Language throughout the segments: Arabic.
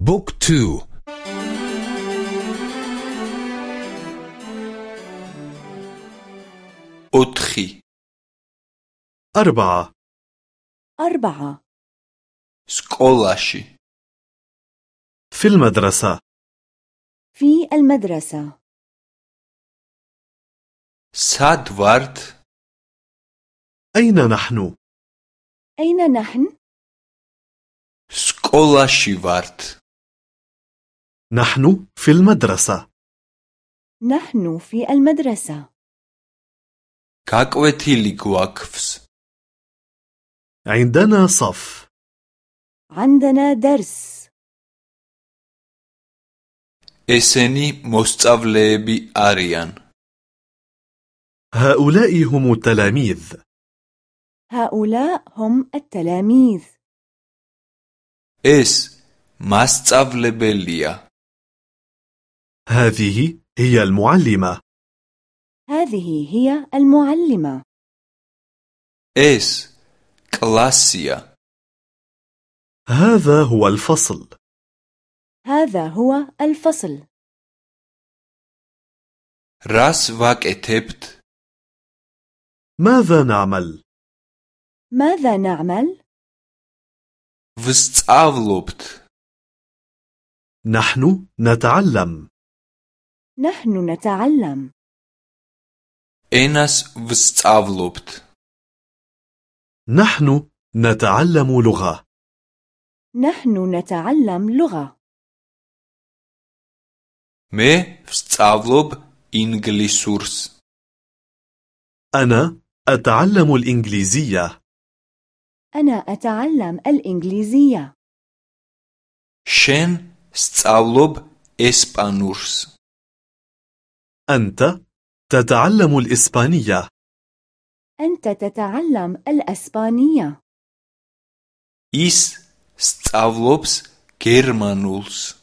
book two. ოთხი. أربعة. أربعة. სკოლაში. في المدرسة. في المدرسة. სად ვართ? أين نحن؟ أين نحن؟ სკოლაში ვართ. نحن في المدرسة نحن في المدرسة გაკვეთილი გვაქვს عندنا صف عندنا درس ესენი მოსწავლეები არიან هؤلاء هم التلاميذ هؤلاء هم التلاميذ ეს მასწავლებელია هذه هي المعلمة. هذه هي المعلمة. إس كلاسيا. هذا هو الفصل. هذا هو الفصل. راس وقتبت. ماذا نعمل؟ ماذا نعمل؟ وستعاولبت. نحن نتعلم. نحن نتعلم ენას ვსწავლობთ نحن نتعلم لغة نحن نتعلم لغة მე ვსწავლობ ინგლისურს أنا أتعلم الإنجليزية أنا أتعلم الإنجليزية შენ სწავლობ ესპანურს أنت تتعلم الإسبانية أنت تتعلم الأسبانية ის სწავლობს გერმანულს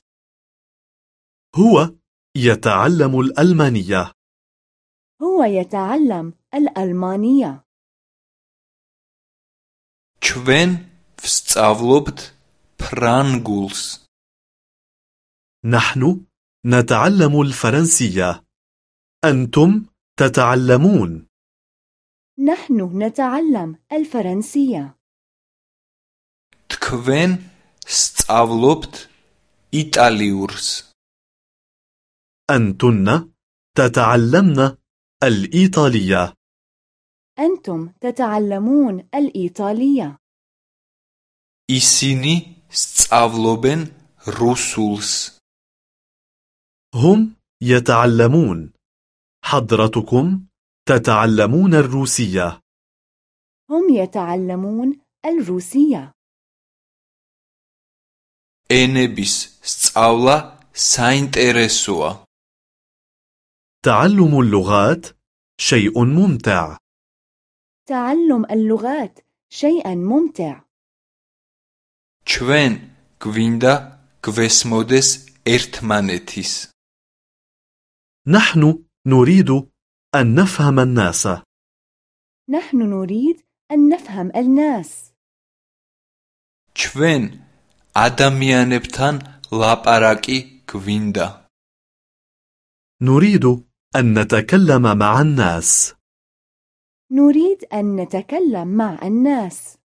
هو يتعلم الألمانية هو يتعلم الألمانية ჩვენ ვსწავლობთ ფრანგულს نحن نتعلم الفرنسية أنتم تتعلمون نحن نتعلم الفرنسية თქვენ სწავლობთ იტალიურს أنتن تتعلمن الإيطالية أنتم تتعلمون الإيطالية ისინი სწავლობენ რუსულს هم يتعلمون حضرتكم تتعلمون الروسية هم يتعلمون الروسية ენების სწავლა საინტერესოა تعلم اللغات شيء ممتع تعلم اللغات شيئا ممتع ჩვენ გვინდა გვესმოდეს ერთმანეთის نحن نريد أن نفهم الناس نحن نريد أن نفهم الناس ჩვენ ადამიანებთან ლაპარაკი გვინდა نريد أن نتكلم مع الناس نريد أن نتكلم مع الناس